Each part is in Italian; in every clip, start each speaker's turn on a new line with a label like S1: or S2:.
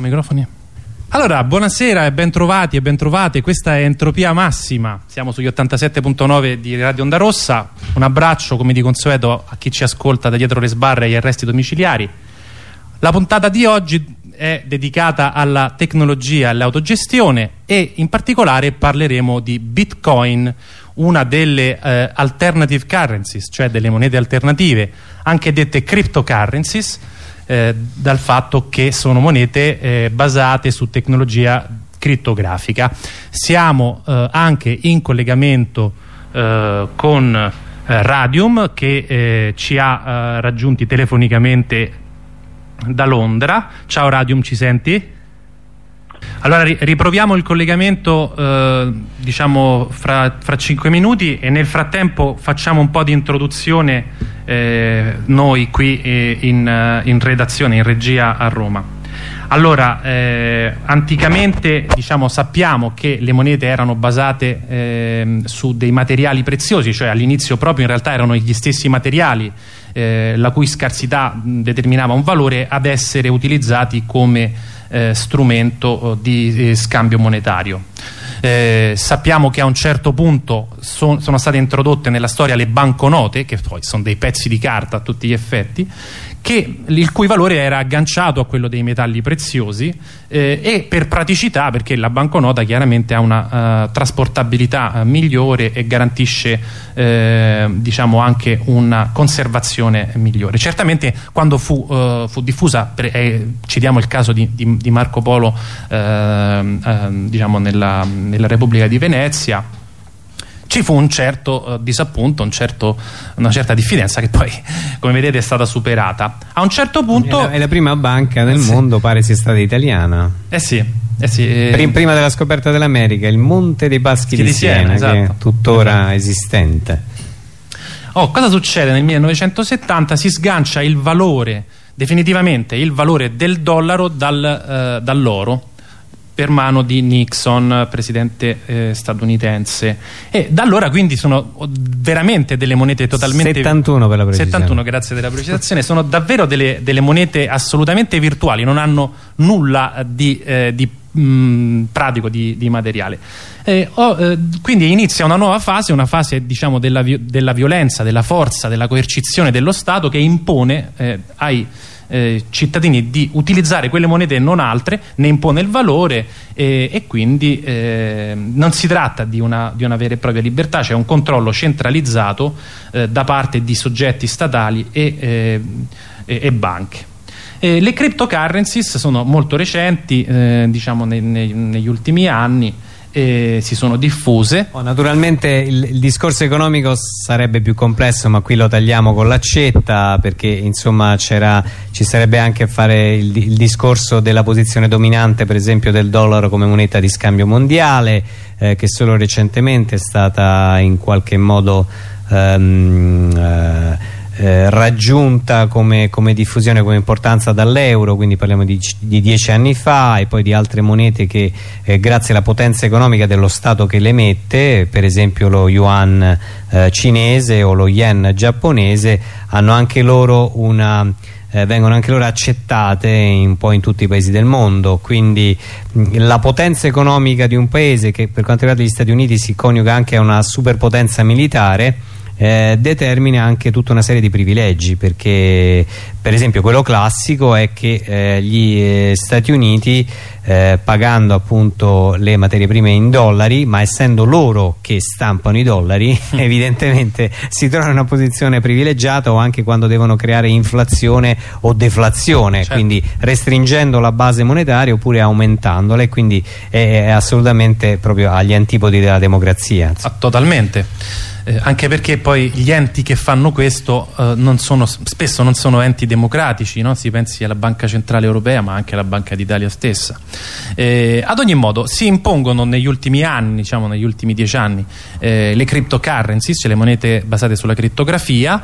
S1: Prova microfoni. Allora, buonasera e bentrovati e bentrovate. Questa è Entropia Massima. Siamo sugli 87.9 di Radio Onda Rossa. Un abbraccio, come di consueto, a chi ci ascolta da dietro le sbarre e agli arresti domiciliari. La puntata di oggi è dedicata alla tecnologia e all'autogestione e in particolare parleremo di Bitcoin, una delle eh, alternative currencies, cioè delle monete alternative, anche dette cryptocurrencies, eh, dal fatto che sono monete eh, basate su tecnologia crittografica. Siamo eh, anche in collegamento eh, con Radium che ci ha raggiunti telefonicamente da Londra. Ciao Radium, ci senti? Allora riproviamo il collegamento eh, diciamo fra, fra 5 minuti e nel frattempo facciamo un po' di introduzione eh, noi qui eh, in, in, redazione, in regia a Roma. Allora, eh, anticamente diciamo, sappiamo che le monete erano basate eh, su dei materiali preziosi, cioè all'inizio proprio in realtà erano gli stessi materiali eh, la cui scarsità determinava un valore ad essere utilizzati come eh, strumento eh, di eh, scambio monetario. Eh, sappiamo che a un certo punto son, sono state introdotte nella storia le banconote, che poi sono dei pezzi di carta a tutti gli effetti, che, il cui valore era agganciato a quello dei metalli preziosi eh, e per praticità perché la banconota chiaramente ha una uh, trasportabilità uh, migliore e garantisce uh, diciamo anche una conservazione migliore. Certamente quando fu, fu diffusa per, eh, citiamo il caso di, di, di Marco Polo diciamo nella, nella Repubblica di Venezia ci fu un certo eh, disappunto, un certo, una certa diffidenza che poi come vedete è stata superata. A un certo punto...
S2: È la, è la prima banca nel sì. mondo, pare sia stata italiana.
S1: Eh sì. Eh sì
S2: eh... Prima della scoperta dell'America, il Monte dei Paschi di, di, Siena, Siena esatto. che è tuttora esatto. esistente.
S1: Oh, cosa succede nel 1970? Si sgancia il valore, definitivamente il valore del dollaro dal, eh, dall'oro per mano di Nixon, presidente eh, statunitense. E da allora quindi sono veramente delle monete totalmente...
S2: 71 per la precisione.
S1: 71, grazie della precisazione. sono davvero delle, delle, monete assolutamente virtuali, non hanno nulla di, eh, di mh, pratico di, di materiale. Eh, oh, quindi inizia una nuova fase, una fase diciamo, della, della, violenza, della forza, della coercizione dello Stato che impone eh, ai eh, cittadini di utilizzare quelle monete e non altre, ne impone il valore eh, e quindi eh, non si tratta di una, di una, vera e propria libertà, c'è un controllo centralizzato eh, da parte di soggetti statali e, eh, e, banche. le cryptocurrencies sono molto recenti, eh, diciamo nei, nei, negli ultimi anni, eh, si sono diffuse.
S2: Oh, naturalmente il, il, discorso economico sarebbe più complesso ma qui lo tagliamo con l'accetta perché insomma ci sarebbe anche a fare il, il, discorso della posizione dominante per esempio del dollaro come moneta di scambio mondiale eh, che solo recentemente è stata in qualche modo ehm, eh, eh, raggiunta come, come, diffusione, come importanza dall'euro, quindi parliamo di, di, dieci anni fa e poi di altre monete che eh, grazie alla potenza economica dello Stato che le emette, per esempio lo yuan eh, cinese o lo yen giapponese, hanno anche loro una... Eh, vengono anche loro accettate un po' in tutti i paesi del mondo. Quindi mh, la potenza economica di un paese che per quanto riguarda gli Stati Uniti si coniuga anche a una superpotenza militare eh, determina anche tutta una serie di privilegi perché per esempio quello classico è che eh, gli eh, Stati Uniti eh, pagando appunto le materie prime in dollari ma essendo loro che stampano i dollari evidentemente si trovano in una posizione privilegiata o anche quando devono creare inflazione o deflazione certo. quindi restringendo la base monetaria oppure aumentandola e quindi è, è assolutamente proprio agli antipodi della democrazia
S1: ah, totalmente eh, anche perché poi gli enti che fanno questo eh, non sono, spesso non sono enti democratici, no? si pensi alla Banca Centrale Europea ma anche alla Banca d'Italia stessa. Eh, ad ogni modo si impongono negli ultimi anni, diciamo negli ultimi dieci anni, eh, le cryptocurrencies, cioè le monete basate sulla crittografia,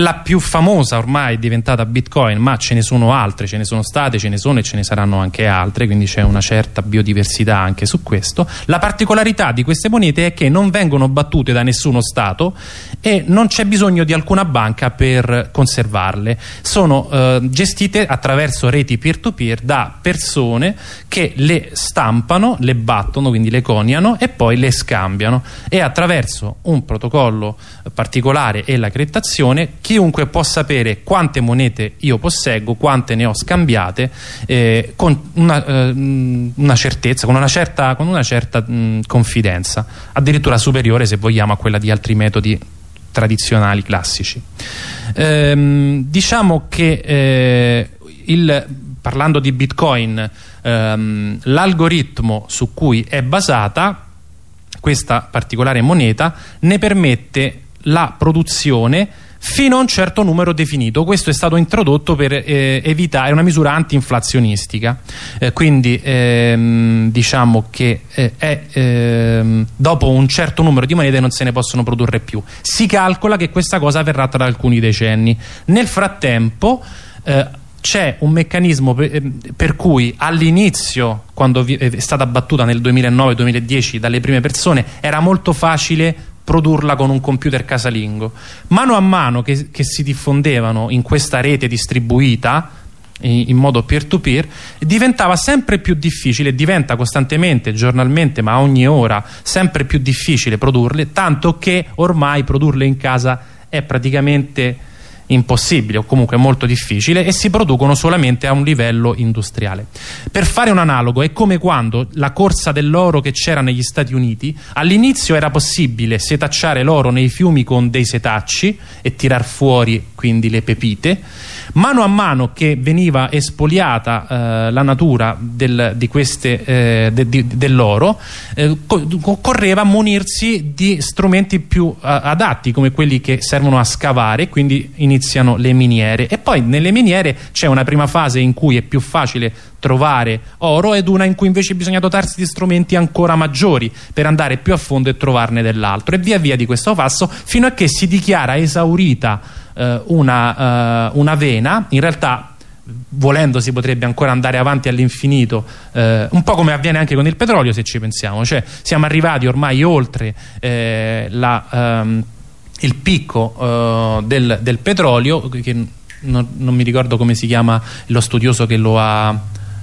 S1: la più famosa ormai è diventata Bitcoin, ma ce ne sono altre, ce ne sono state, ce ne sono e ce ne saranno anche altre, quindi c'è una certa biodiversità anche su questo. La particolarità di queste monete è che non vengono battute da nessuno Stato e non c'è bisogno di alcuna banca per conservarle. Sono eh, gestite attraverso reti peer-to-peer -peer da persone che le stampano, le battono, quindi le coniano e poi le scambiano e attraverso un protocollo particolare e la criptazione chiunque può sapere quante monete io posseggo, quante ne ho scambiate eh, con una, eh, una, certezza, con una certa, con una certa mh, confidenza, addirittura superiore se vogliamo a quella di altri metodi tradizionali, classici. Ehm, diciamo che eh, il, parlando di Bitcoin, ehm, l'algoritmo su cui è basata questa particolare moneta ne permette la produzione fino a un certo numero definito. Questo è stato introdotto per eh, evitare una misura anti-inflazionistica. Eh, quindi ehm, diciamo che eh, è, ehm, dopo un certo numero di monete non se ne possono produrre più. Si calcola che questa cosa avverrà tra alcuni decenni. Nel frattempo eh, c'è un meccanismo per, eh, per cui all'inizio quando è stata battuta nel 2009-2010 dalle prime persone era molto facile produrla con un computer casalingo. Mano a mano che, che si diffondevano in questa rete distribuita in, modo peer to peer diventava sempre più difficile, diventa costantemente, giornalmente ma ogni ora sempre più difficile produrle, tanto che ormai produrle in casa è praticamente impossibile o comunque molto difficile e si producono solamente a un livello industriale. Per fare un analogo è come quando la corsa dell'oro che c'era negli Stati Uniti all'inizio era possibile setacciare l'oro nei fiumi con dei setacci e tirar fuori quindi le pepite mano a mano che veniva espoliata eh, la natura del, eh, de, dell'oro eh, occorreva munirsi di strumenti più adatti come quelli che servono a scavare quindi iniziano le miniere. E poi nelle miniere c'è una prima fase in cui è più facile trovare oro ed una in cui invece bisogna dotarsi di strumenti ancora maggiori per andare più a fondo e trovarne dell'altro. E via via di questo passo fino a che si dichiara esaurita eh, una, uh, una vena. In realtà volendo si potrebbe ancora andare avanti all'infinito eh, un po' come avviene anche con il petrolio se ci pensiamo. Cioè siamo arrivati ormai oltre eh, la, ehm, il picco eh, del, del, petrolio che non, non, mi ricordo come si chiama lo studioso che lo ha,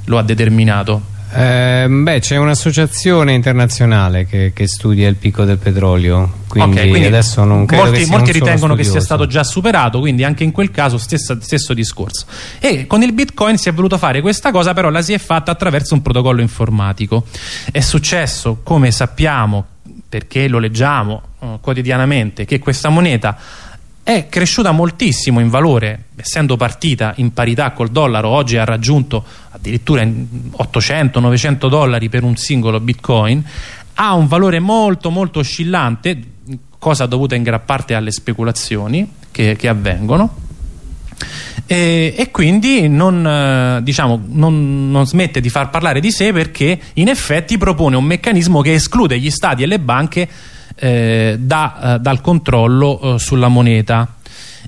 S1: lo ha determinato
S2: eh, beh, c'è un'associazione internazionale che, che, studia il picco del petrolio, quindi, okay, quindi adesso non credo
S1: molti,
S2: che
S1: molti ritengono che sia stato già superato, quindi anche in quel caso stessa, stesso discorso. E con il Bitcoin si è voluto fare questa cosa, però la si è fatta attraverso un protocollo informatico. È successo, come sappiamo, perché lo leggiamo uh, quotidianamente, che questa moneta è cresciuta moltissimo in valore, essendo partita in parità col dollaro, oggi ha raggiunto addirittura 800-900 dollari per un singolo bitcoin, ha un valore molto molto oscillante, cosa dovuta in gran parte alle speculazioni che, che avvengono. E, e, quindi non, diciamo, non, non, smette di far parlare di sé perché in effetti propone un meccanismo che esclude gli stati e le banche eh, da, eh, dal controllo eh, sulla moneta.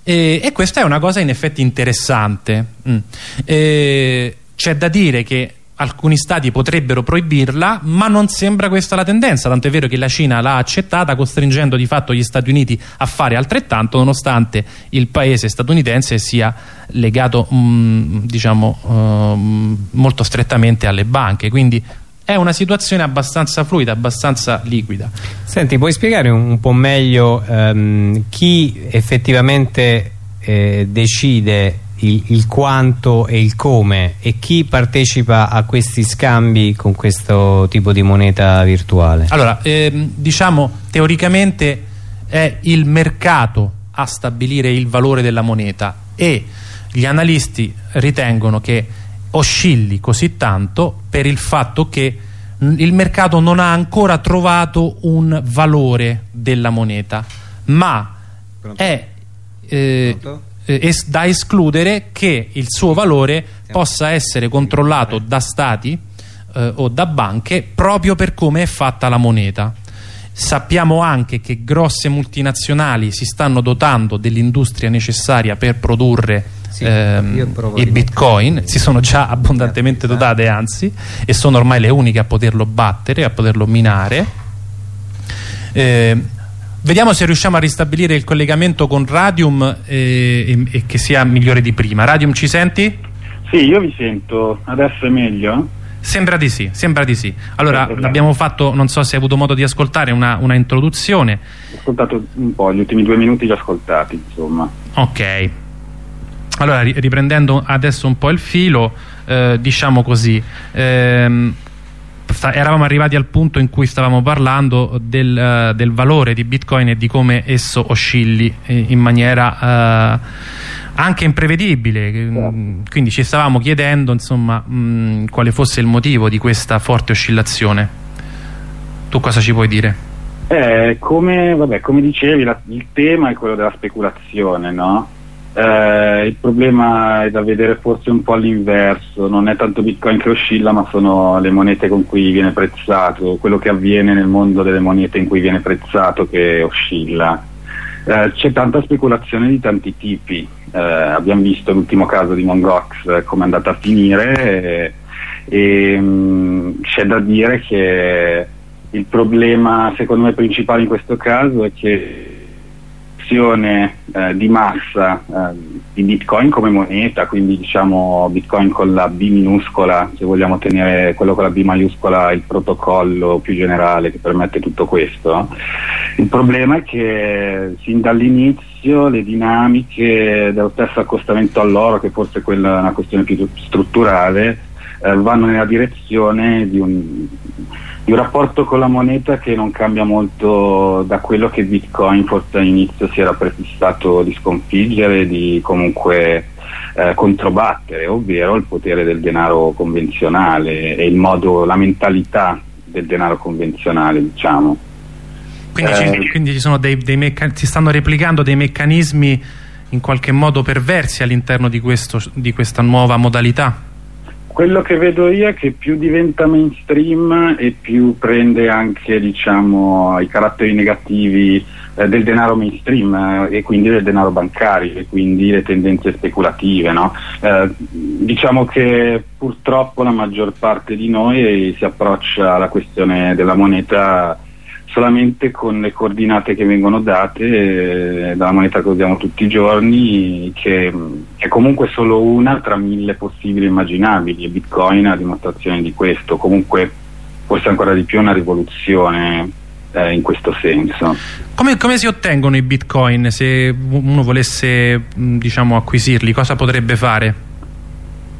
S1: E, e, questa è una cosa in effetti interessante. Mm. c'è da dire che alcuni stati potrebbero proibirla ma non sembra questa la tendenza tanto è vero che la Cina l'ha accettata costringendo di fatto gli Stati Uniti a fare altrettanto nonostante il paese statunitense sia legato mh, mm, diciamo uh, molto strettamente alle banche. Quindi è una situazione abbastanza fluida, abbastanza liquida.
S2: Senti, puoi spiegare un po' meglio um, chi effettivamente eh, decide il, il, quanto e il come e chi partecipa a questi scambi con questo tipo di moneta virtuale?
S1: Allora, ehm, diciamo teoricamente è il mercato a stabilire il valore della moneta e gli analisti ritengono che oscilli così tanto per il fatto che il mercato non ha ancora trovato un valore della moneta ma Pronto? è eh, eh, da escludere che il suo valore possa essere controllato da stati eh, o da banche proprio per come è fatta la moneta. Sappiamo anche che grosse multinazionali si stanno dotando dell'industria necessaria per produrre sì, ehm, i bitcoin, si sono già abbondantemente certo. dotate anzi e sono ormai le uniche a poterlo battere, a poterlo minare. Eh, vediamo se riusciamo a ristabilire il collegamento con Radium e, e, e che sia migliore di prima. Radium ci senti?
S3: Sì, io vi sento, adesso è meglio?
S1: Sembra di sì, sembra di sì. Allora, abbiamo fatto, non so se hai avuto modo di ascoltare, una, una introduzione.
S3: Ho ascoltato un po', gli ultimi due minuti li ho ascoltati, insomma.
S1: Ok. Allora, riprendendo adesso un po' il filo, eh, diciamo così, ehm, eravamo arrivati al punto in cui stavamo parlando del, uh, del, valore di Bitcoin e di come esso oscilli eh, in maniera... Uh, anche imprevedibile mm, quindi ci stavamo chiedendo insomma mh, mm, quale fosse il motivo di questa forte oscillazione tu cosa ci puoi dire?
S3: Eh, come, vabbè, come dicevi la, il tema è quello della speculazione no? Eh, il problema è da vedere forse un po' all'inverso, non è tanto Bitcoin che oscilla ma sono le monete con cui viene prezzato, quello che avviene nel mondo delle monete in cui viene prezzato che oscilla. Eh, c'è tanta speculazione di tanti tipi, eh, abbiamo visto l'ultimo caso di Mongox eh, come è andata a finire. E, e mh, c'è da dire che il problema secondo me principale in questo caso è che eh, di massa eh, di bitcoin come moneta quindi diciamo bitcoin con la B minuscola se vogliamo tenere quello con la B maiuscola il protocollo più generale che permette tutto questo. Il problema è che sin dall'inizio le dinamiche dello stesso accostamento all'oro che forse è una questione più strutturale eh, vanno nella direzione di un di un rapporto con la moneta che non cambia molto da quello che Bitcoin forse all'inizio si era prefissato di sconfiggere, di comunque eh, controbattere, ovvero il potere del denaro convenzionale e il modo, la mentalità del denaro convenzionale, diciamo.
S1: Quindi, eh, ci, quindi ci sono dei, dei si stanno replicando dei meccanismi in qualche modo perversi all'interno di, di questa nuova modalità?
S3: Quello che vedo io è che più diventa mainstream e più prende anche diciamo, i caratteri negativi eh, del denaro mainstream eh, e quindi del denaro bancario e quindi le tendenze speculative. No? Eh, diciamo che purtroppo la maggior parte di noi si approccia alla questione della moneta solamente con le coordinate che vengono date eh, dalla moneta che usiamo tutti i giorni, che è comunque solo una tra mille possibili immaginabili e Bitcoin è una dimostrazione di questo, comunque forse ancora di più una rivoluzione eh, in questo senso.
S1: Come, come, si ottengono i Bitcoin se uno volesse diciamo, acquisirli? Cosa potrebbe fare?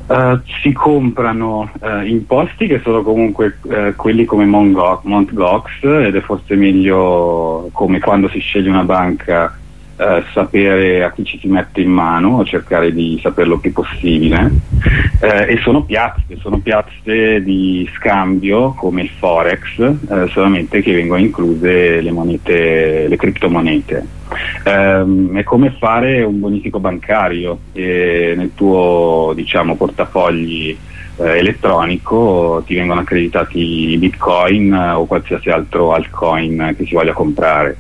S3: Uh, si comprano uh, imposti che sono comunque uh, quelli come Mt. Gox ed è forse meglio come quando si sceglie una banca sapere a chi ci si mette in mano o cercare di saperlo più possibile e sono piazze, sono piazze di scambio come il Forex, solamente che vengono incluse le monete, le criptomonete. Ehm, è come fare un bonifico bancario nel tuo diciamo, portafogli eh, elettronico ti vengono accreditati bitcoin o qualsiasi altro altcoin che si voglia comprare.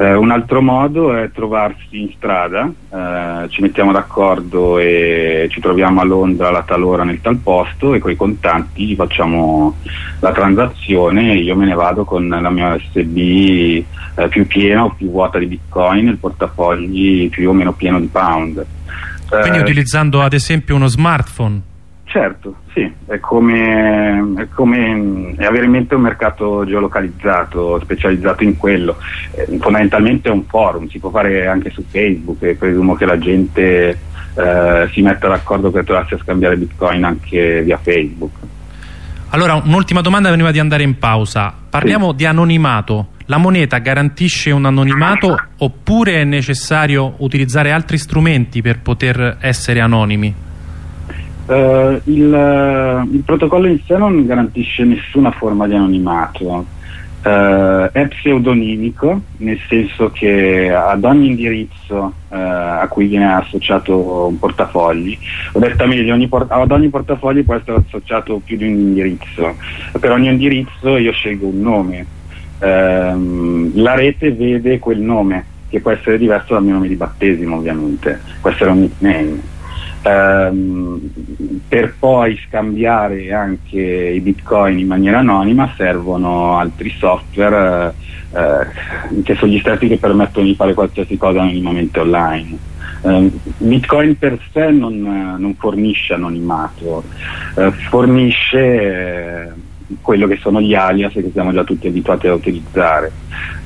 S3: Eh, un altro modo è trovarsi in strada, eh, ci mettiamo d'accordo e ci troviamo a Londra alla tal ora nel tal posto e con i contanti facciamo la transazione e io me ne vado con la mia USB eh, più piena o più vuota di bitcoin e il portafogli più o meno pieno di pound.
S1: Quindi eh, utilizzando ad esempio uno smartphone?
S3: Certo, sì, è come, è come avere in mente un mercato geolocalizzato, specializzato in quello. Eh, fondamentalmente è un forum, si può fare anche su Facebook e presumo che la gente eh, si metta d'accordo per trovarsi a scambiare bitcoin anche via Facebook.
S1: Allora, un'ultima domanda prima di andare in pausa. Parliamo sì. di anonimato. La moneta garantisce un anonimato oppure è necessario utilizzare altri strumenti per poter essere anonimi?
S3: Uh, il, uh, il, protocollo in sé non garantisce nessuna forma di anonimato, uh, è pseudonimico, nel senso che ad ogni indirizzo a cui viene associato un portafogli, o detta meglio, ogni ad ogni portafoglio può essere associato più di un indirizzo, per ogni indirizzo io scelgo un nome. ehm, la rete vede quel nome che può essere diverso dal mio nome di battesimo ovviamente, può essere un nickname. Um, per poi scambiare anche i bitcoin in maniera anonima servono altri software uh, che sono gli stessi che permettono di fare qualsiasi cosa anonimamente online. Uh, bitcoin per sé non, non fornisce anonimato, uh, fornisce quello che sono gli alias che siamo già tutti abituati a utilizzare.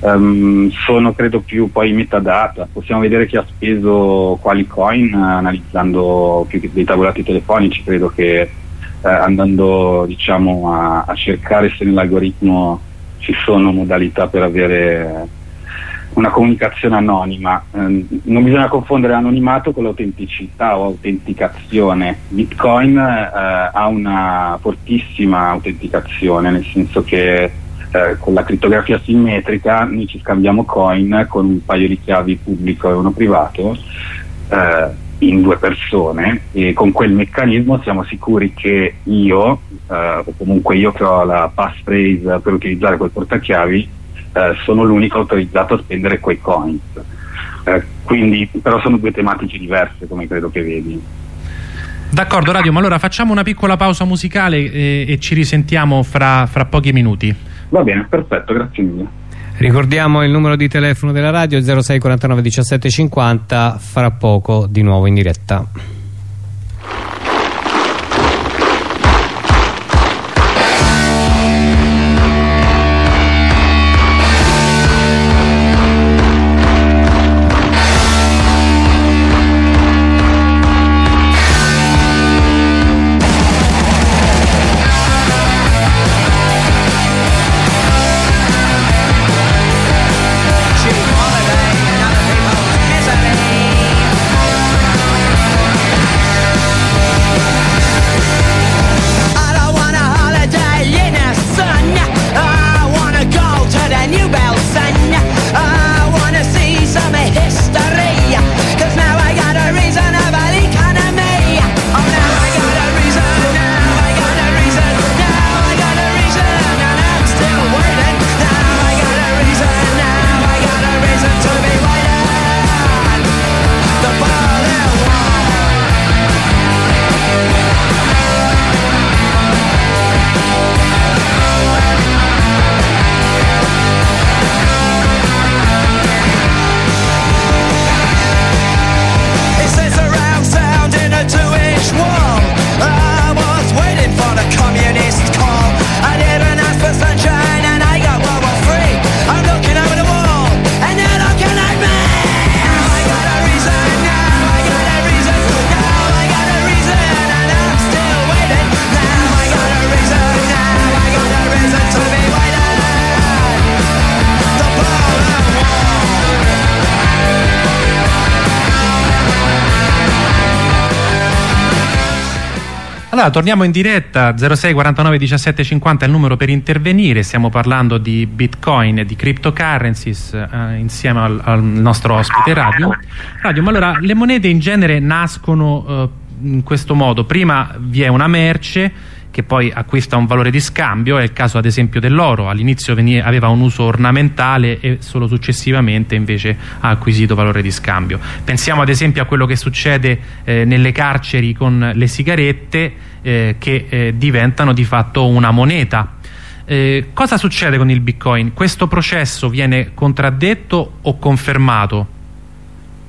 S3: Um, sono credo più poi metadata, possiamo vedere chi ha speso quali coin uh, analizzando più che dei tabulati telefonici, credo che uh, andando diciamo, a, a cercare se nell'algoritmo ci sono modalità per avere una comunicazione anonima. Eh, non bisogna confondere anonimato con l'autenticità o autenticazione. Bitcoin eh, ha una fortissima autenticazione, nel senso che eh, con la crittografia simmetrica noi ci scambiamo coin con un paio di chiavi pubblico e uno privato eh, in due persone e con quel meccanismo siamo sicuri che io, eh, o comunque io che ho la passphrase per utilizzare quel portachiavi, eh, sono l'unico autorizzato a spendere quei coins. Eh, quindi, però sono due tematiche diverse, come credo che vedi.
S1: D'accordo Radio, ma allora facciamo una piccola pausa musicale e, e ci risentiamo fra, fra pochi minuti.
S3: Va bene, perfetto, grazie mille.
S4: Ricordiamo il numero di telefono della radio 06 49 17 50, fra poco di nuovo in diretta.
S1: Allora, torniamo in diretta, 06 49 17 50 è il numero per intervenire, stiamo parlando di bitcoin e di cryptocurrencies eh, insieme al, al, nostro ospite radio. radio. Ma allora, le monete in genere nascono eh, in questo modo, prima vi è una merce che poi acquista un valore di scambio, è il caso ad esempio dell'oro, all'inizio aveva un uso ornamentale e solo successivamente invece ha acquisito valore di scambio. Pensiamo ad esempio a quello che succede eh, nelle carceri con le sigarette eh, che eh, diventano di fatto una moneta. Eh, cosa succede con il bitcoin? Questo processo viene contraddetto o confermato?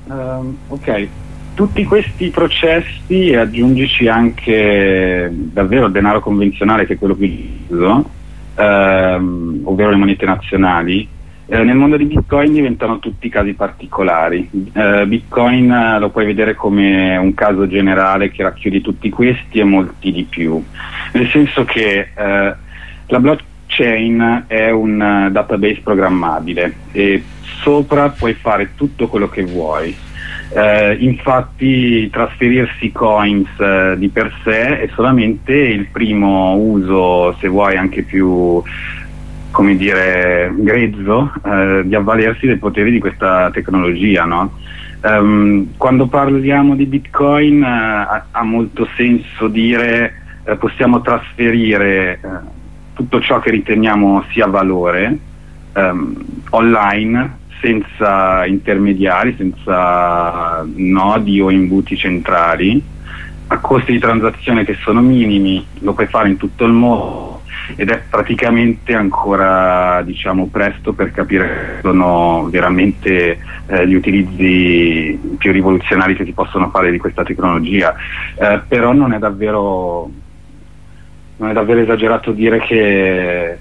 S3: Uh, ok, tutti questi processi e aggiungici anche davvero il denaro convenzionale che è quello più uso, ehm, ovvero le monete nazionali, eh, nel mondo di Bitcoin diventano tutti casi particolari. Eh, Bitcoin eh, lo puoi vedere come un caso generale che racchiude tutti questi e molti di più, nel senso che eh, la blockchain è un uh, database programmabile e sopra puoi fare tutto quello che vuoi eh, infatti trasferirsi coins eh, di per sé è solamente il primo uso, se vuoi anche più come dire, grezzo eh, di avvalersi dei poteri di questa tecnologia. No? Um, quando parliamo di Bitcoin eh, ha, ha, molto senso dire eh, possiamo trasferire eh, tutto ciò che riteniamo sia valore ehm, online senza intermediari, senza nodi o imbuti centrali, a costi di transazione che sono minimi, lo puoi fare in tutto il mondo ed è praticamente ancora diciamo, presto per capire che sono veramente eh, gli utilizzi più rivoluzionari che si possono fare di questa tecnologia, eh, però non è davvero non è davvero esagerato dire che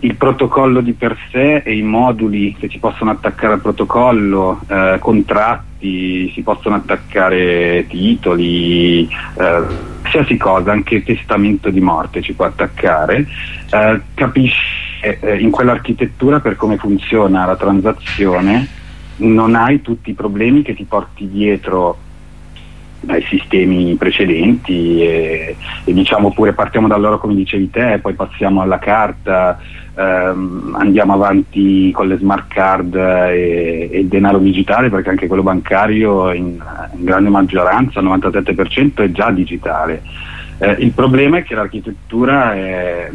S3: il protocollo di per sé e i moduli che si possono attaccare al protocollo, eh, contratti, si possono attaccare titoli, eh, qualsiasi cosa, anche testamento di morte ci può attaccare, eh, capisce eh, in quell'architettura per come funziona la transazione, non hai tutti i problemi che ti porti dietro dai sistemi precedenti e, e, diciamo pure partiamo da loro come dicevi te, poi passiamo alla carta, ehm, andiamo avanti con le smart card e, il denaro digitale perché anche quello bancario in, in grande maggioranza, il 97% è già digitale. Eh, il problema è che l'architettura è,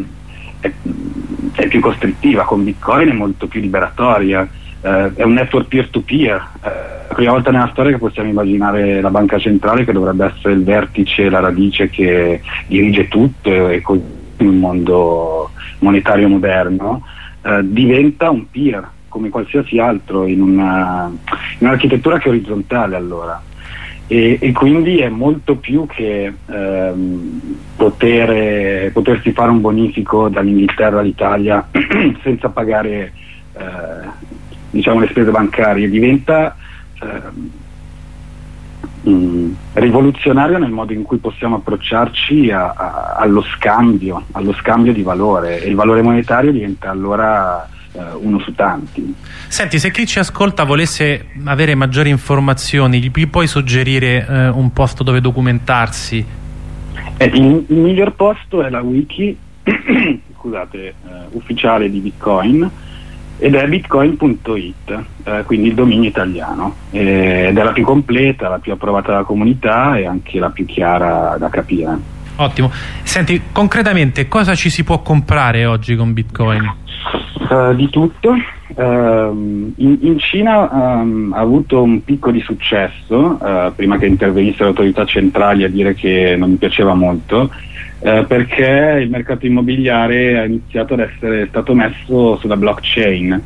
S3: è, è più costrittiva, con Bitcoin è molto più liberatoria eh, è un network peer-to-peer. Eh, prima volta nella storia che possiamo immaginare la banca centrale che dovrebbe essere il vertice, la radice che dirige tutto e così il mondo monetario moderno, eh, diventa un peer come qualsiasi altro in, una, in un'architettura che è orizzontale allora. E, e, quindi è molto più che ehm, poter, potersi fare un bonifico dall'Inghilterra all'Italia senza pagare eh, diciamo, le spese bancarie, diventa eh, mh, rivoluzionario nel modo in cui possiamo approcciarci a, a, allo, scambio, allo scambio di valore e il valore monetario diventa allora eh, uno su tanti.
S1: Senti, se chi ci ascolta volesse avere maggiori informazioni, gli puoi suggerire eh, un posto dove documentarsi?
S3: Eh, il, il, miglior posto è la wiki scusate, eh, ufficiale di Bitcoin ed è bitcoin.it, eh, quindi il dominio italiano, eh, ed è la più completa, la più approvata dalla comunità e anche la più chiara da capire.
S1: Ottimo. Senti, concretamente cosa ci si può comprare oggi con bitcoin?
S3: Uh, di tutto. Uh, in, in, Cina um, ha avuto un picco di successo, uh, prima che intervenissero le autorità centrali a dire che non mi piaceva molto, eh, perché il mercato immobiliare ha iniziato ad essere stato messo sulla blockchain.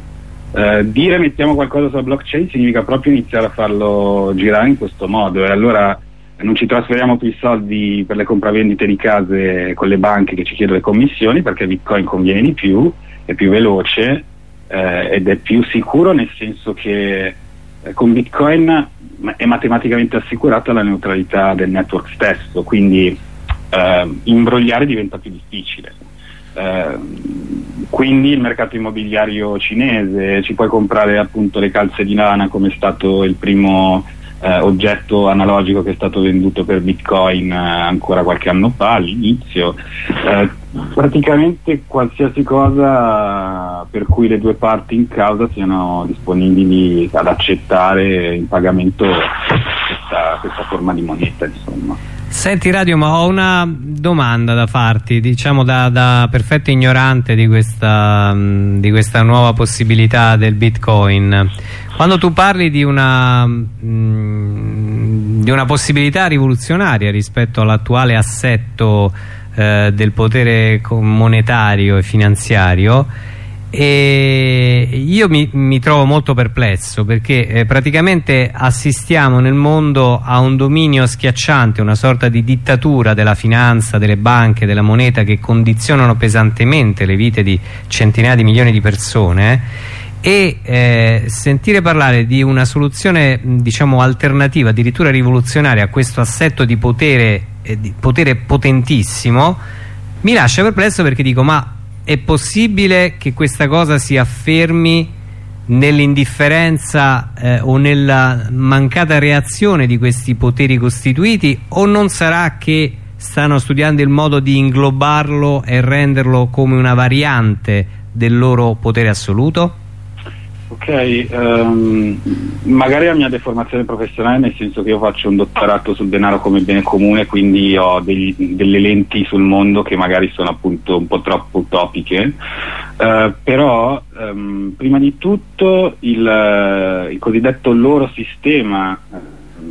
S3: Eh, dire mettiamo qualcosa sulla blockchain significa proprio iniziare a farlo girare in questo modo e allora non ci trasferiamo più i soldi per le compravendite di case con le banche che ci chiedono le commissioni perché Bitcoin conviene di più, è più veloce eh, ed è più sicuro nel senso che eh, con Bitcoin è matematicamente assicurata la neutralità del network stesso, quindi eh, imbrogliare diventa più difficile. Eh, quindi il mercato immobiliario cinese, ci puoi comprare appunto le calze di lana come è stato il primo eh, oggetto analogico che è stato venduto per bitcoin eh, ancora qualche anno fa all'inizio. Eh, praticamente qualsiasi cosa per cui le due parti in causa siano disponibili ad accettare in pagamento questa, questa forma di moneta insomma
S2: Senti Radio, ma ho una domanda da farti, diciamo da, da perfetto ignorante di questa, di questa, nuova possibilità del Bitcoin. Quando tu parli di una, di una possibilità rivoluzionaria rispetto all'attuale assetto eh, del potere monetario e finanziario, e io mi, mi, trovo molto perplesso perché eh, praticamente assistiamo nel mondo a un dominio schiacciante, una sorta di dittatura della finanza, delle banche, della moneta che condizionano pesantemente le vite di centinaia di milioni di persone e eh, sentire parlare di una soluzione diciamo alternativa, addirittura rivoluzionaria a questo assetto di potere, eh, di potere potentissimo mi lascia perplesso perché dico ma è possibile che questa cosa si affermi nell'indifferenza eh, o nella mancata reazione di questi poteri costituiti o non sarà che stanno studiando il modo di inglobarlo e renderlo come una variante del loro potere assoluto?
S3: Ok, um, magari la mia deformazione professionale nel senso che io faccio un dottorato sul denaro come bene comune, quindi ho degli, delle lenti sul mondo che magari sono appunto un po' troppo utopiche, uh, però um, prima di tutto il, il cosiddetto loro sistema,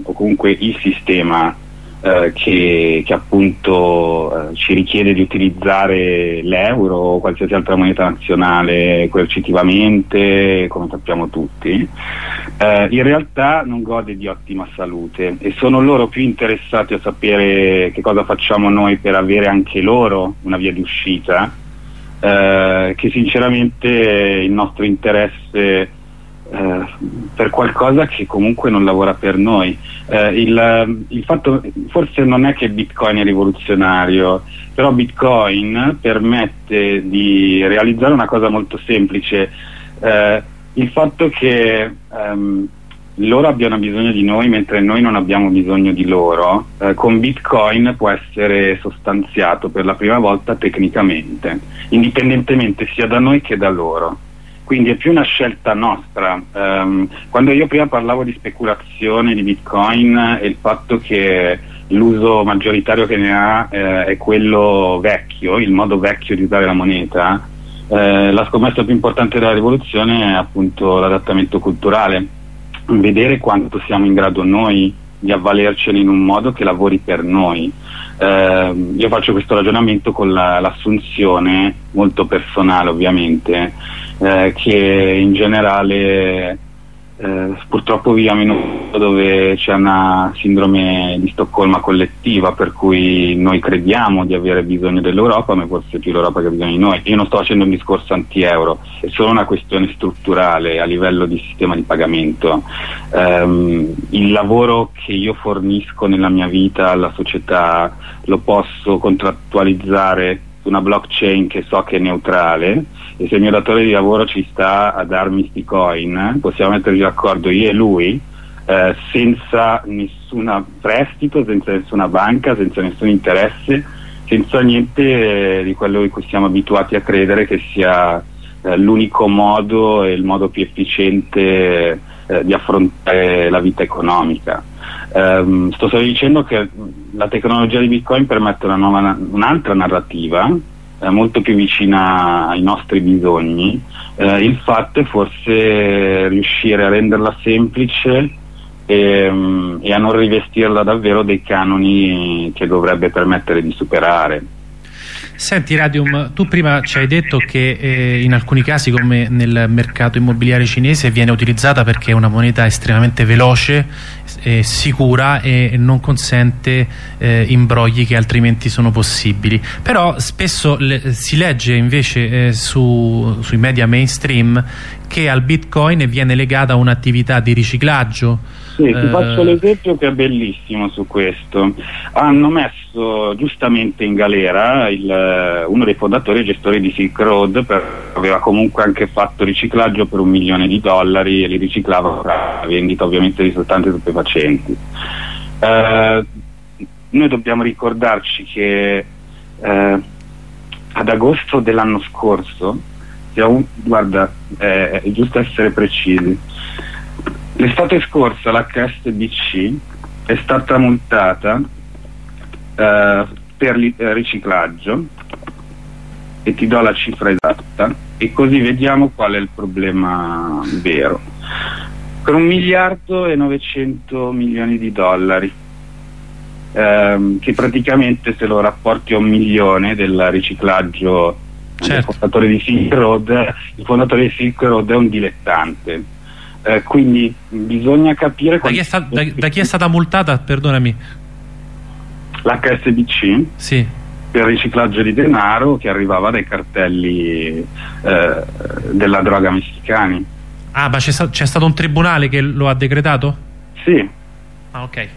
S3: o comunque il sistema eh, che, che, appunto eh, ci richiede di utilizzare l'euro o qualsiasi altra moneta nazionale coercitivamente, come sappiamo tutti, eh, in realtà non gode di ottima salute e sono loro più interessati a sapere che cosa facciamo noi per avere anche loro una via di uscita, eh, che sinceramente il nostro interesse eh, per qualcosa che comunque non lavora per noi. Eh, il, il, fatto forse non è che Bitcoin è rivoluzionario, però Bitcoin permette di realizzare una cosa molto semplice, eh, il fatto che ehm, loro abbiano bisogno di noi mentre noi non abbiamo bisogno di loro, eh, con Bitcoin può essere sostanziato per la prima volta tecnicamente, indipendentemente sia da noi che da loro quindi è più una scelta nostra. Um, quando io prima parlavo di speculazione di Bitcoin e il fatto che l'uso maggioritario che ne ha eh, è quello vecchio, il modo vecchio di usare la moneta, eh, la scommessa più importante della rivoluzione è appunto l'adattamento culturale, vedere quanto siamo in grado noi di avvalercene in un modo che lavori per noi. Eh, io faccio questo ragionamento con la, l'assunzione molto personale ovviamente eh, che in generale eh, purtroppo viviamo in un mondo dove c'è una sindrome di Stoccolma collettiva per cui noi crediamo di avere bisogno dell'Europa ma forse più l'Europa che ha bisogno di noi. Io non sto facendo un discorso anti-euro è solo una questione strutturale a livello di sistema di pagamento. Um, il lavoro che io fornisco nella mia vita alla società lo posso contrattualizzare su una blockchain che so che è neutrale e se il mio datore di lavoro ci sta a darmi sti coin possiamo metterci d'accordo io e lui eh, senza nessun prestito, senza nessuna banca, senza nessun interesse, senza niente eh, di quello cui siamo abituati a credere che sia eh, l'unico modo e il modo più efficiente eh, di affrontare la vita economica. Um, sto solo dicendo che la tecnologia di Bitcoin permette una un'altra narrativa eh, molto più vicina ai nostri bisogni. Eh, il fatto è forse riuscire a renderla semplice e, um, e a non rivestirla davvero dei canoni che dovrebbe permettere di superare.
S1: Senti Radium, tu prima ci hai detto che eh, in alcuni casi come nel mercato immobiliare cinese viene utilizzata perché è una moneta estremamente veloce, eh, sicura e non consente eh, imbrogli che altrimenti sono possibili. Però spesso le, si legge invece eh, su, sui media mainstream che al bitcoin viene legata un'attività di riciclaggio
S3: sì, ti faccio eh. l'esempio che è bellissimo su questo. Hanno messo giustamente in galera il, uno dei fondatori e gestori di Silk Road, per, aveva comunque anche fatto riciclaggio per un milione di dollari e li riciclava per vendita ovviamente di sostanze stupefacenti. Eh, noi dobbiamo ricordarci che eh, ad agosto dell'anno scorso, guarda, eh, è giusto essere precisi, L'estate scorsa l'HSBC è stata multata eh, per eh, riciclaggio e ti do la cifra esatta e così vediamo qual è il problema vero. Per un miliardo e 900 milioni di dollari, ehm, che praticamente se lo rapporti a un milione del riciclaggio certo. del fondatore di Silk Road, il fondatore di Silk Road è un dilettante eh, quindi bisogna capire...
S1: Da chi, sta, da, da chi, è stata multata, perdonami?
S3: L'HSBC
S1: sì.
S3: per riciclaggio di denaro che arrivava dai cartelli eh, della droga messicani.
S1: Ah, ma c'è, sta, stato un tribunale che lo ha decretato?
S3: Sì.
S1: Ah, ok.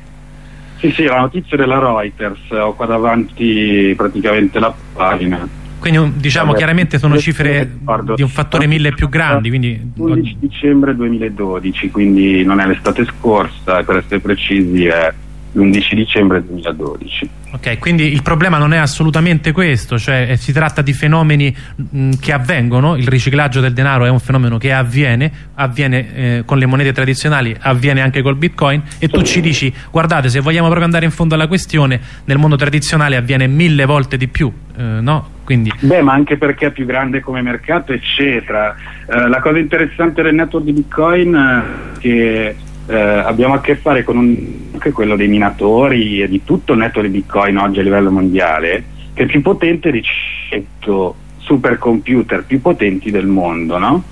S3: Sì, sì, la notizia della Reuters, ho qua davanti praticamente la pagina.
S1: Quindi diciamo Vabbè, chiaramente sono cifre di un fattore mille più grandi. Quindi...
S3: 11 dicembre 2012, quindi non è l'estate scorsa, per essere precisi è l'11 dicembre 2012.
S1: Ok, quindi il problema non è assolutamente questo, cioè eh, si tratta di fenomeni mh, che avvengono, il riciclaggio del denaro è un fenomeno che avviene, avviene eh, con le monete tradizionali, avviene anche col bitcoin e tu ci dici guardate se vogliamo proprio andare in fondo alla questione nel mondo tradizionale avviene mille volte di più, eh, no? Quindi...
S3: Beh, ma anche perché è più grande come mercato, eccetera. Eh, la cosa interessante del network di Bitcoin è che eh, abbiamo a che fare con un, anche quello dei minatori e di tutto il network di Bitcoin oggi a livello mondiale, che è più potente rispetto supercomputer più potenti del mondo, no?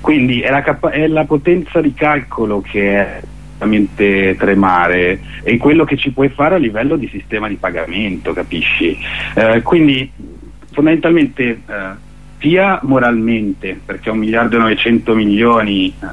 S3: Quindi è la, è la potenza di calcolo che è veramente tremare e quello che ci puoi fare a livello di sistema di pagamento, capisci? Eh, quindi fondamentalmente eh, sia moralmente, perché un miliardo e 900 milioni eh,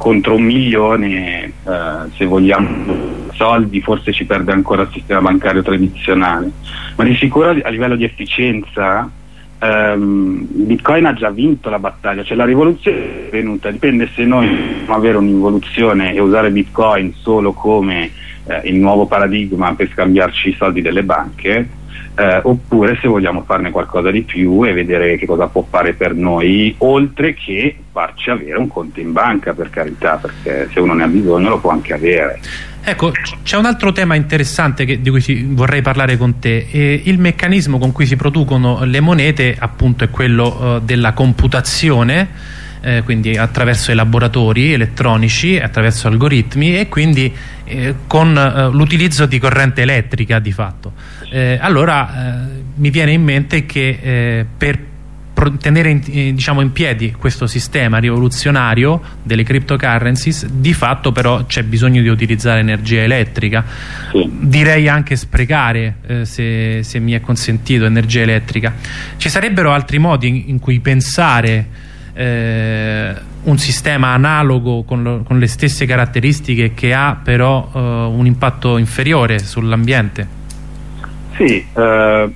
S3: contro un milione, eh, se vogliamo soldi, forse ci perde ancora il sistema bancario tradizionale, ma di sicuro a livello di efficienza ehm, Bitcoin ha già vinto la battaglia, cioè la rivoluzione è venuta, dipende se noi vogliamo avere un'involuzione e usare Bitcoin solo come eh, il nuovo paradigma per scambiarci i soldi delle banche eh, oppure se vogliamo farne qualcosa di più e vedere che cosa può fare per noi, oltre che farci avere un conto in banca per carità, perché se uno ne ha bisogno lo può anche avere.
S1: Ecco, c'è un altro tema interessante che, di cui vorrei parlare con te. Eh, il meccanismo con cui si producono le monete appunto è quello eh, della computazione eh, quindi attraverso i laboratori elettronici, attraverso algoritmi e quindi eh, con eh, l'utilizzo di corrente elettrica di fatto. Eh, allora eh, mi viene in mente che per tenere in, diciamo in, piedi questo sistema rivoluzionario delle cryptocurrencies di fatto però c'è bisogno di utilizzare energia elettrica sì. direi anche sprecare eh, se, se, mi è consentito energia elettrica ci sarebbero altri modi in, in cui pensare eh, un sistema analogo con, lo, con, le stesse caratteristiche che ha però eh, un impatto inferiore sull'ambiente?
S3: Sì, eh,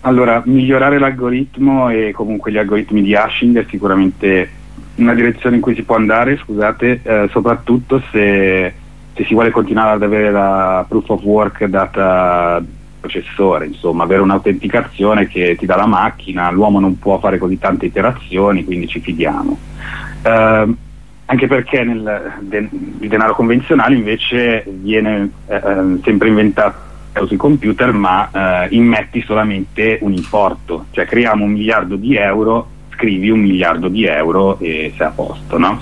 S3: allora migliorare l'algoritmo e comunque gli algoritmi di hashing è sicuramente una direzione in cui si può andare, scusate, eh, soprattutto se, se, si vuole continuare ad avere la proof of work data processore, insomma, avere un'autenticazione che ti dà la macchina, l'uomo non può fare così tante iterazioni, quindi ci fidiamo. Uh, anche perché nel de il denaro convenzionale invece viene eh, eh sempre inventato sui computer ma eh, immetti solamente un importo, cioè creiamo un miliardo di euro, scrivi un miliardo di euro e sei a posto, no?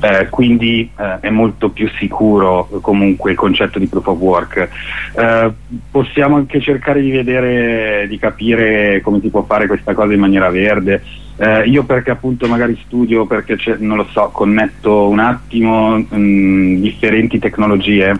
S3: Eh, quindi eh, è molto più sicuro comunque il concetto di proof of work. Eh, possiamo anche cercare di vedere, di capire come si può fare questa cosa in maniera verde. Eh, io perché appunto magari studio, perché non lo so, connetto un attimo mh, mm, differenti tecnologie.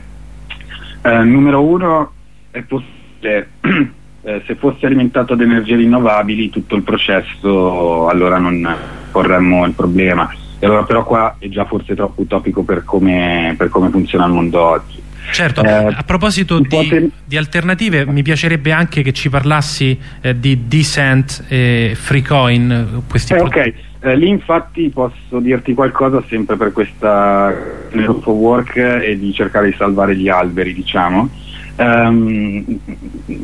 S3: Eh, numero uno è possibile eh, se fosse alimentato ad energie rinnovabili tutto il processo allora non porremmo il problema e allora però qua è già forse troppo utopico per come, per come funziona il mondo oggi.
S1: Certo, eh, a proposito di, di, alternative mi piacerebbe anche che ci parlassi eh, di Decent e Freecoin. Questi
S3: eh, ok, eh, lì infatti posso dirti qualcosa sempre per questa proof of work e di cercare di salvare gli alberi, diciamo. Um,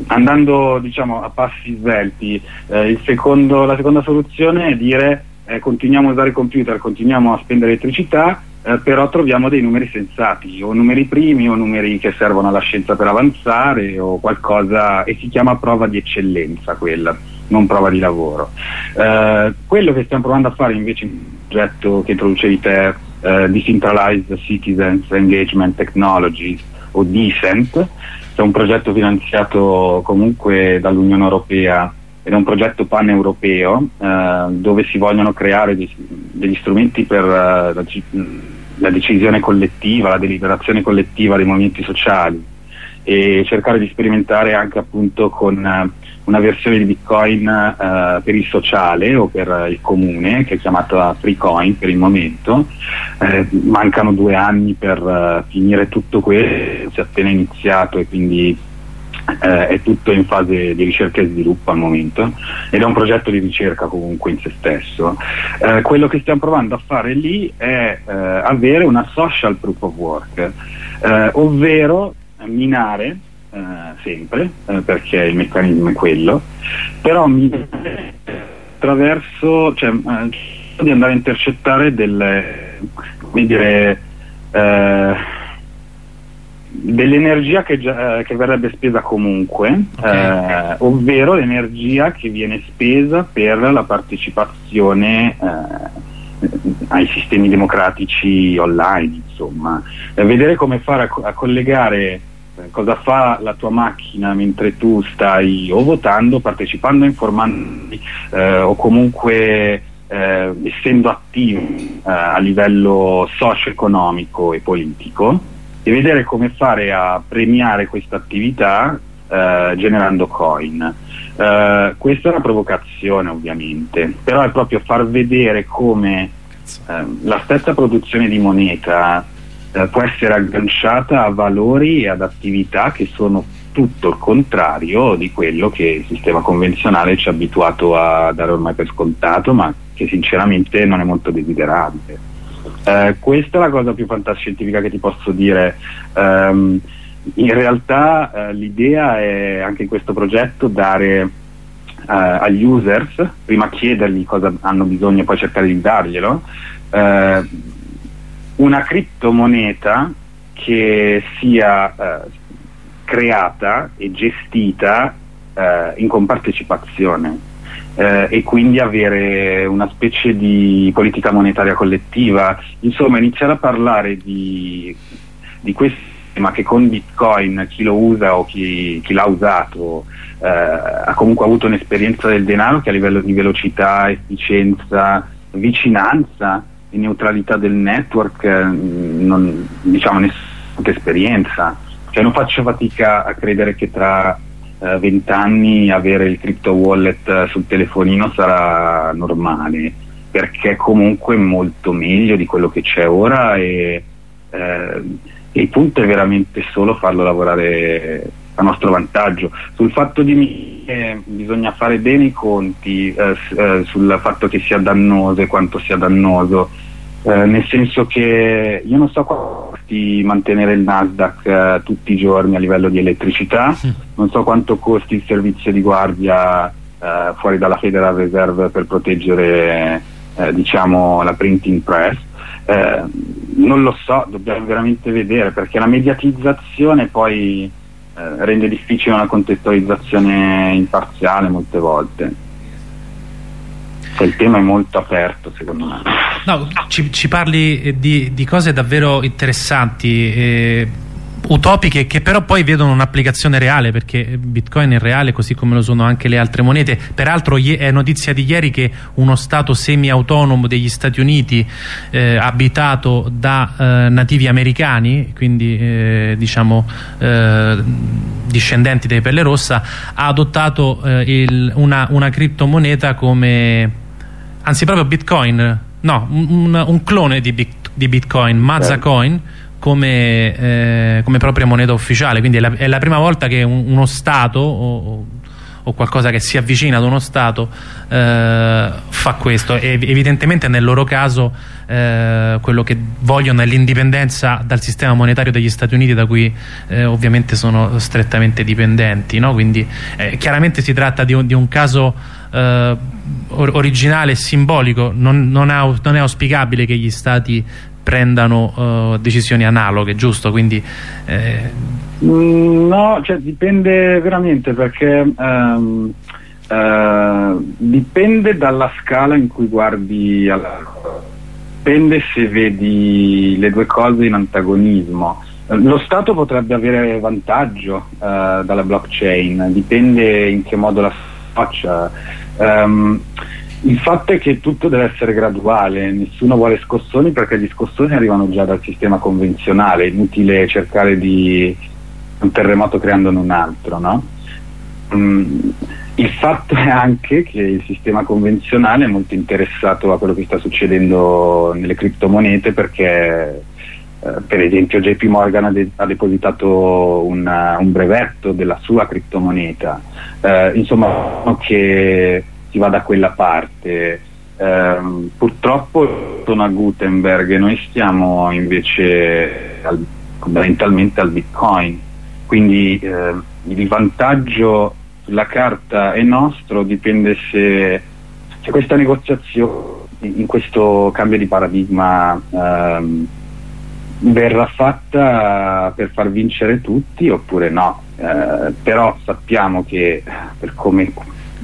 S3: andando diciamo, a passi svelti, eh, secondo, la seconda soluzione è dire eh, continuiamo a usare computer, continuiamo a spendere elettricità, eh, però troviamo dei numeri sensati, o numeri primi o numeri che servono alla scienza per avanzare o qualcosa, e si chiama prova di eccellenza quella, non prova di lavoro. Eh, quello che stiamo provando a fare invece in un progetto che introducevi te, eh, Decentralized Citizens Engagement Technologies, o DECENT, è un progetto finanziato comunque dall'Unione Europea ed è un progetto pan-europeo eh, dove si vogliono creare dei, degli strumenti per uh, la, la, decisione collettiva, la deliberazione collettiva dei movimenti sociali e cercare di sperimentare anche appunto con uh, una versione di Bitcoin uh, per il sociale o per il comune che è chiamata Freecoin per il momento. Eh, mancano due anni per finire tutto questo, si è appena iniziato e quindi eh, è tutto in fase di ricerca e sviluppo al momento ed è un progetto di ricerca comunque in se stesso. Eh, quello che stiamo provando a fare lì è eh, avere una social proof of work, eh, ovvero minare eh, sempre, eh, perché il meccanismo è quello, però minare attraverso, cioè, di andare a intercettare delle, come dire, dell'energia che, già, che, verrebbe spesa comunque, okay. eh, ovvero l'energia che viene spesa per la partecipazione eh, ai sistemi democratici online, insomma. Eh, vedere come fare a, a collegare eh, cosa fa la tua macchina mentre tu stai o votando, partecipando, informando eh, o comunque eh, essendo attivo eh, a livello socio-economico e politico e vedere come fare a premiare questa attività eh, generando coin. Eh, questa è una provocazione ovviamente, però è proprio far vedere come eh, la stessa produzione di moneta eh, può essere agganciata a valori e ad attività che sono tutto il contrario di quello che il sistema convenzionale ci ha abituato a dare ormai per scontato, ma che sinceramente non è molto desiderabile. Eh, questa è la cosa più fantascientifica che ti posso dire. Um, in realtà eh, l'idea è anche in questo progetto dare eh, agli users, prima chiedergli cosa hanno bisogno e poi cercare di darglielo, eh, una criptomoneta che sia eh, creata e gestita in compartecipazione eh, e quindi avere una specie di politica monetaria collettiva, insomma iniziare a parlare di, di questo ma che con Bitcoin chi lo usa o chi, chi l'ha usato eh, ha comunque avuto un'esperienza del denaro che a livello di velocità, efficienza, vicinanza e neutralità del network eh, non, diciamo nessuna esperienza. Cioè non faccio fatica a credere che tra vent'anni avere il crypto wallet eh, sul telefonino sarà normale perché comunque è molto meglio di quello che c'è ora e, eh, il punto è veramente solo farlo lavorare a nostro vantaggio. Sul fatto di eh, bisogna fare bene i conti eh, eh, sul fatto che sia dannoso e quanto sia dannoso eh, nel senso che io non so quanto costi mantenere il Nasdaq eh, tutti i giorni a livello di elettricità, non so quanto costi il servizio di guardia eh, fuori dalla Federal Reserve per proteggere eh, diciamo, la printing press. Eh, non lo so, dobbiamo veramente vedere perché la mediatizzazione poi rende difficile una contestualizzazione imparziale molte volte. Cioè, il tema è molto aperto secondo me.
S1: No, ci, ci parli eh, di, di, cose davvero interessanti, eh, utopiche, che però poi vedono un'applicazione reale, perché Bitcoin è reale così come lo sono anche le altre monete. Peraltro è notizia di ieri che uno Stato semi-autonomo degli Stati Uniti, eh, abitato da eh, nativi americani, quindi eh, diciamo eh, discendenti dei Pelle Rossa, ha adottato il, una, una criptomoneta come anzi proprio Bitcoin, no, un, un clone di, bit, di, Bitcoin, Mazacoin, come, eh, come, propria moneta ufficiale, quindi è la, è la prima volta che un, uno Stato o, o, qualcosa che si avvicina ad uno Stato eh, fa questo. E evidentemente nel loro caso eh, quello che vogliono è l'indipendenza dal sistema monetario degli Stati Uniti da cui eh, ovviamente sono strettamente dipendenti no? quindi eh, chiaramente si tratta di un, di un caso eh, originale e simbolico non, non, non, è, auspicabile che gli stati prendano uh, decisioni analoghe, giusto? Quindi,
S3: eh... mm, no, cioè, dipende veramente perché um, uh, dipende dalla scala in cui guardi alla... dipende se vedi le due cose in antagonismo lo Stato potrebbe avere vantaggio uh, dalla blockchain dipende in che modo la faccia Um, il fatto è che tutto deve essere graduale, nessuno vuole scossoni perché gli scossoni arrivano già dal sistema convenzionale, è inutile cercare di un terremoto creandone un altro, no? um, il fatto è anche che il sistema convenzionale è molto interessato a quello che sta succedendo nelle criptomonete perché per esempio JP Morgan ha, de- ha depositato una, un brevetto della sua criptomoneta, eh, insomma che si va da quella parte. Eh, purtroppo sono a Gutenberg e noi stiamo invece al, fondamentalmente al Bitcoin. quindi eh, il vantaggio sulla carta è nostro, dipende se, se questa negoziazione in questo cambio di paradigma ehm, verrà fatta per far vincere tutti oppure no. Eh, però sappiamo che per come,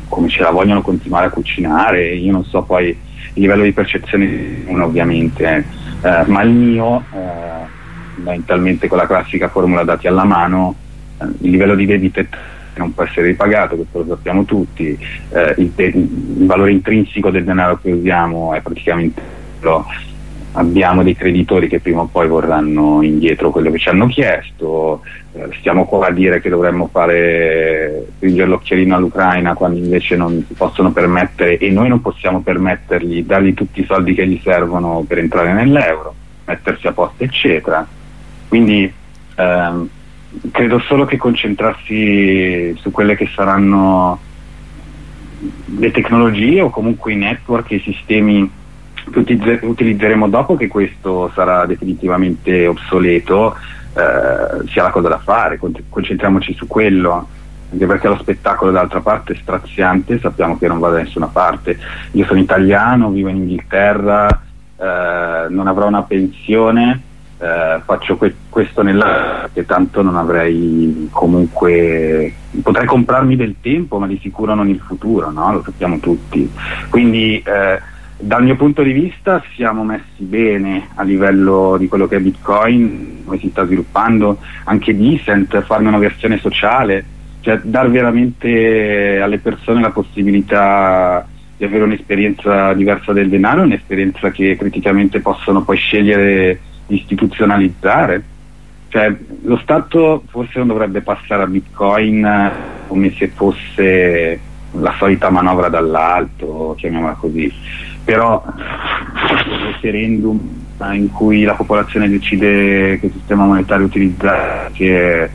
S3: come, ce la vogliono continuare a cucinare, io non so poi il livello di percezione di uno ovviamente, eh, ma il mio, eh, mentalmente con la classica formula dati alla mano, eh, il livello di debito non può essere ripagato, questo lo sappiamo tutti, eh, il, il, valore intrinseco del denaro che usiamo è praticamente lo, abbiamo dei creditori che prima o poi vorranno indietro quello che ci hanno chiesto, eh, stiamo qua a dire che dovremmo fare stringere l'occhiolino all'Ucraina quando invece non si possono permettere e noi non possiamo permettergli, dargli tutti i soldi che gli servono per entrare nell'euro, mettersi a posto eccetera. Quindi ehm, credo solo che concentrarsi su quelle che saranno le tecnologie o comunque i network i sistemi che utilizzeremo dopo che questo sarà definitivamente obsoleto eh, sia la cosa da fare, concentriamoci su quello anche perché lo spettacolo dall'altra parte è straziante, sappiamo che non va da nessuna parte. Io sono italiano, vivo in Inghilterra, eh, non avrò una pensione, eh, faccio que questo nella che tanto non avrei comunque potrei comprarmi del tempo ma di sicuro non il futuro no? lo sappiamo tutti quindi eh, dal mio punto di vista siamo messi bene a livello di quello che è Bitcoin come si sta sviluppando anche Decent farne una versione sociale cioè dar veramente alle persone la possibilità di avere un'esperienza diversa del denaro un'esperienza che criticamente possono poi scegliere istituzionalizzare. Cioè, lo Stato forse non dovrebbe passare a Bitcoin eh, come se fosse la solita manovra dall'alto, chiamiamola così, però il referendum in cui la popolazione decide che sistema monetario utilizzare, che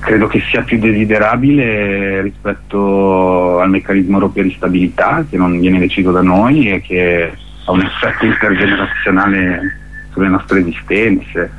S3: credo che sia più desiderabile rispetto al meccanismo europeo di stabilità che non viene deciso da noi e che ha un effetto intergenerazionale sulle nostre esistenze.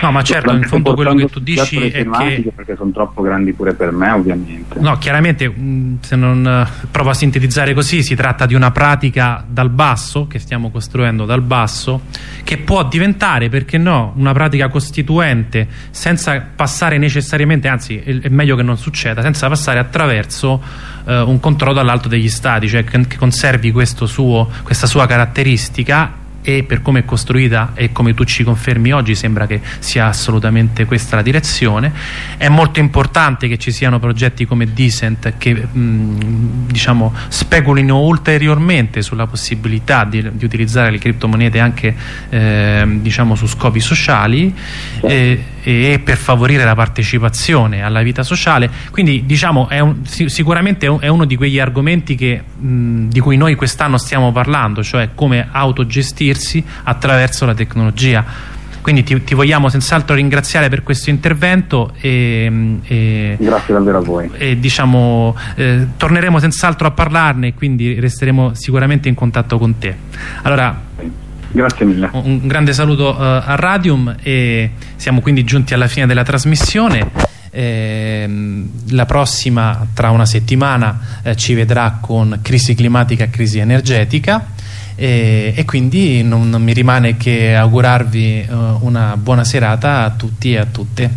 S1: No, ma certo, in fondo quello che tu dici è che...
S3: perché sono troppo grandi pure per me, ovviamente.
S1: No, chiaramente, se non eh, provo a sintetizzare così, si tratta di una pratica dal basso, che stiamo costruendo dal basso, che può diventare, perché no, una pratica costituente, senza passare necessariamente, anzi è meglio che non succeda, senza passare attraverso eh, un controllo dall'alto degli stati, cioè che, che conservi suo, questa sua caratteristica e per come è costruita e come tu ci confermi oggi sembra che sia assolutamente questa la direzione. È molto importante che ci siano progetti come Decent che mh, diciamo speculino ulteriormente sulla possibilità di, di utilizzare le criptomonete anche eh, diciamo su scopi sociali. E, e, per favorire la partecipazione alla vita sociale quindi diciamo è un, sicuramente è uno di quegli argomenti che, mh, di cui noi quest'anno stiamo parlando cioè come autogestire gestirsi attraverso la tecnologia. Quindi ti, ti vogliamo senz'altro ringraziare per questo intervento e,
S3: e grazie davvero a voi.
S1: E, diciamo, eh, torneremo senz'altro a parlarne quindi resteremo sicuramente in contatto con te. Allora,
S3: Grazie mille.
S1: Un grande saluto uh, a Radium e siamo quindi giunti alla fine della trasmissione. Eh, la prossima tra una settimana eh, ci vedrà con crisi climatica e crisi energetica e, e quindi non, non, mi rimane che augurarvi uh, una buona serata a tutti e a tutte.